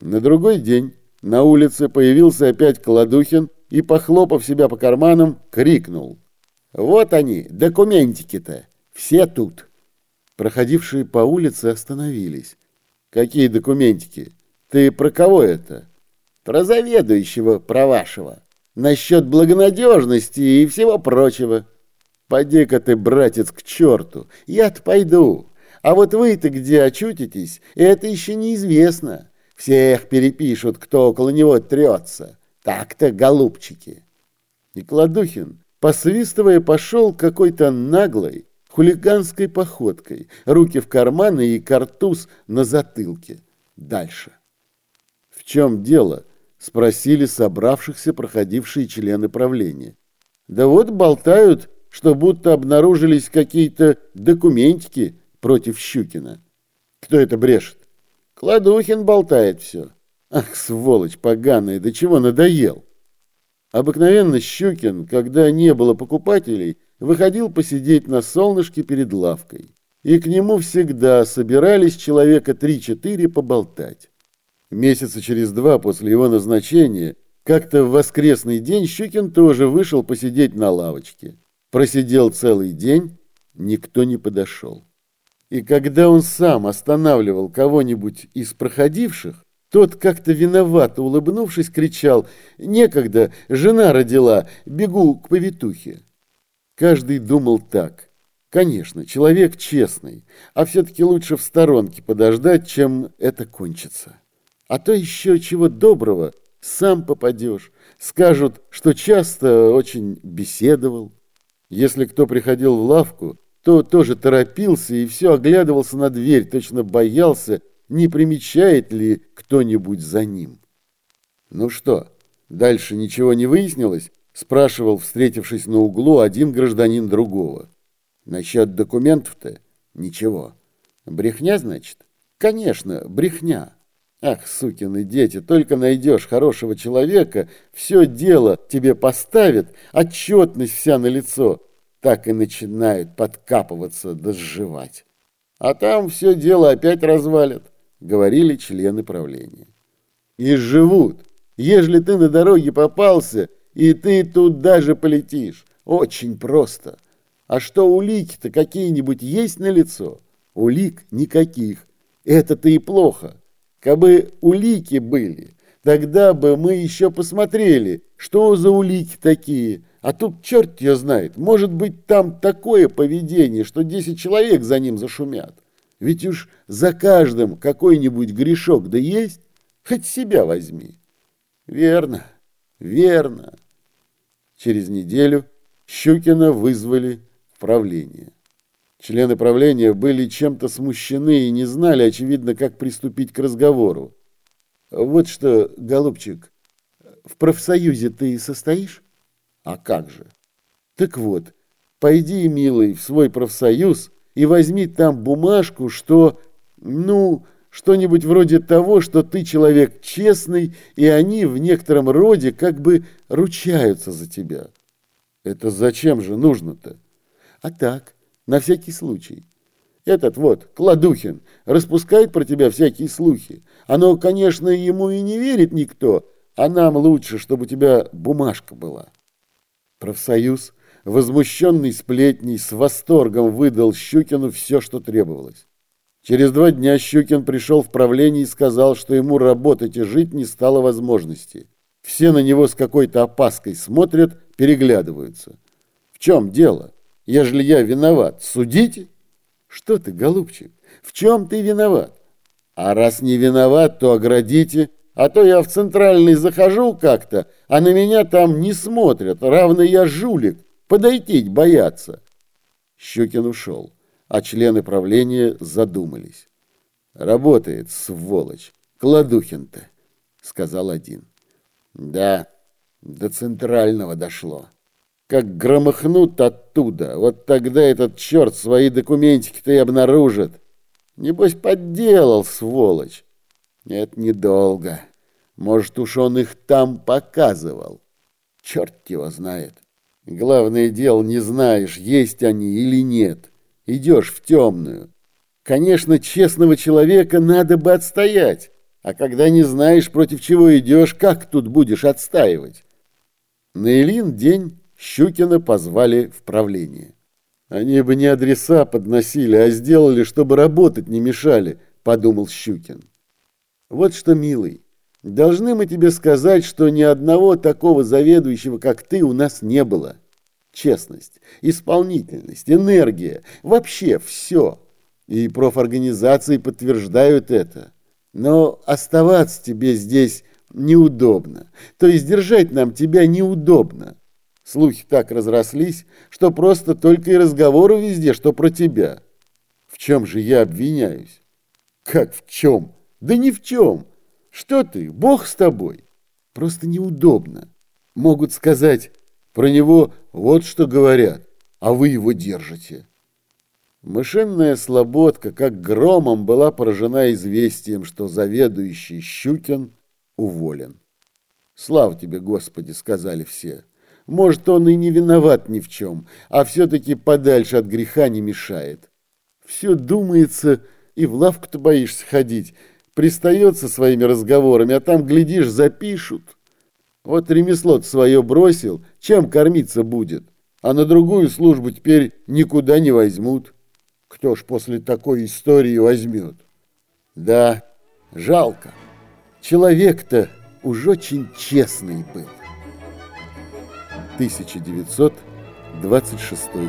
На другой день на улице появился опять Кладухин и, похлопав себя по карманам, крикнул. «Вот они, документики-то, все тут!» Проходившие по улице остановились. «Какие документики? Ты про кого это?» «Про заведующего, про вашего. Насчет благонадежности и всего прочего». «Поди-ка ты, братец, к черту! Я-то пойду. А вот вы-то где очутитесь, это еще неизвестно. Всех перепишут, кто около него трется. Так-то, голубчики». И Кладухин, посвистывая, пошел какой-то наглой, хулиганской походкой, руки в карманы и картуз на затылке. Дальше. «В чем дело?» – спросили собравшихся проходившие члены правления. «Да вот болтают, что будто обнаружились какие-то документики против Щукина. Кто это брешет? Кладухин болтает все. Ах, сволочь поганая, до чего надоел!» Обыкновенно Щукин, когда не было покупателей, выходил посидеть на солнышке перед лавкой. И к нему всегда собирались человека три-четыре поболтать. Месяца через два после его назначения, как-то в воскресный день Щукин тоже вышел посидеть на лавочке. Просидел целый день, никто не подошел. И когда он сам останавливал кого-нибудь из проходивших, тот, как-то виновато улыбнувшись, кричал «Некогда, жена родила, бегу к повитухе». Каждый думал так. Конечно, человек честный, а все-таки лучше в сторонке подождать, чем это кончится. А то еще чего доброго, сам попадешь. Скажут, что часто очень беседовал. Если кто приходил в лавку, то тоже торопился и все оглядывался на дверь, точно боялся, не примечает ли кто-нибудь за ним. «Ну что, дальше ничего не выяснилось?» – спрашивал, встретившись на углу, один гражданин другого. «Насчет документов-то ничего. Брехня, значит?» «Конечно, брехня. Ах, сукины дети, только найдешь хорошего человека, все дело тебе поставят, отчетность вся на лицо, так и начинают подкапываться да. А там все дело опять развалят говорили члены правления. И живут. Ежели ты на дороге попался, и ты тут даже полетишь. Очень просто. А что улики-то какие-нибудь есть на лицо? Улик никаких. Это-то и плохо. Кабы улики были, тогда бы мы еще посмотрели, что за улики такие. А тут черт ее знает, может быть там такое поведение, что 10 человек за ним зашумят. Ведь уж за каждым какой-нибудь грешок да есть, хоть себя возьми. Верно, верно. Через неделю Щукина вызвали в правление. Члены правления были чем-то смущены и не знали, очевидно, как приступить к разговору. Вот что, голубчик, в профсоюзе ты состоишь? А как же? Так вот, пойди, милый, в свой профсоюз и возьми там бумажку, что, ну, что-нибудь вроде того, что ты человек честный, и они в некотором роде как бы ручаются за тебя. Это зачем же нужно-то? А так, на всякий случай. Этот вот, Кладухин, распускает про тебя всякие слухи. Оно, конечно, ему и не верит никто, а нам лучше, чтобы у тебя бумажка была. Профсоюз возмущенный сплетней, с восторгом выдал Щукину все, что требовалось. Через два дня Щукин пришел в правление и сказал, что ему работать и жить не стало возможности. Все на него с какой-то опаской смотрят, переглядываются. В чем дело? Ежели я виноват, судите? Что ты, голубчик, в чем ты виноват? А раз не виноват, то оградите, а то я в центральный захожу как-то, а на меня там не смотрят, равно я жулик, Подойти боятся. Щукин ушел, а члены правления задумались. Работает, сволочь, Кладухин-то, сказал один. Да, до центрального дошло. Как громыхнут оттуда, вот тогда этот черт свои документики-то и обнаружит. Небось, подделал, сволочь. Нет, недолго. Может, уж он их там показывал. Черт его знает. Главное дело, не знаешь, есть они или нет. Идешь в темную. Конечно, честного человека надо бы отстоять. А когда не знаешь, против чего идешь, как тут будешь отстаивать? На Илин день Щукина позвали в правление. Они бы не адреса подносили, а сделали, чтобы работать не мешали, подумал Щукин. Вот что, милый, должны мы тебе сказать, что ни одного такого заведующего, как ты, у нас не было. Честность, исполнительность, энергия, вообще все. И профорганизации подтверждают это. Но оставаться тебе здесь неудобно. То есть держать нам тебя неудобно. Слухи так разрослись, что просто только и разговоры везде, что про тебя. В чем же я обвиняюсь? Как в чем? Да ни в чем. Что ты, Бог с тобой. Просто неудобно. Могут сказать, про него вот что говорят, а вы его держите. Мышиная слободка как громом была поражена известием, что заведующий Щукин уволен. «Слава тебе, Господи!» — сказали все. «Может, он и не виноват ни в чем, а все-таки подальше от греха не мешает. Все думается, и в лавку-то боишься ходить, пристается своими разговорами, а там, глядишь, запишут. Вот ремесло свое бросил, чем кормиться будет, а на другую службу теперь никуда не возьмут. Кто ж после такой истории возьмет? Да, жалко». Человек-то уж очень честный был. 1926 год.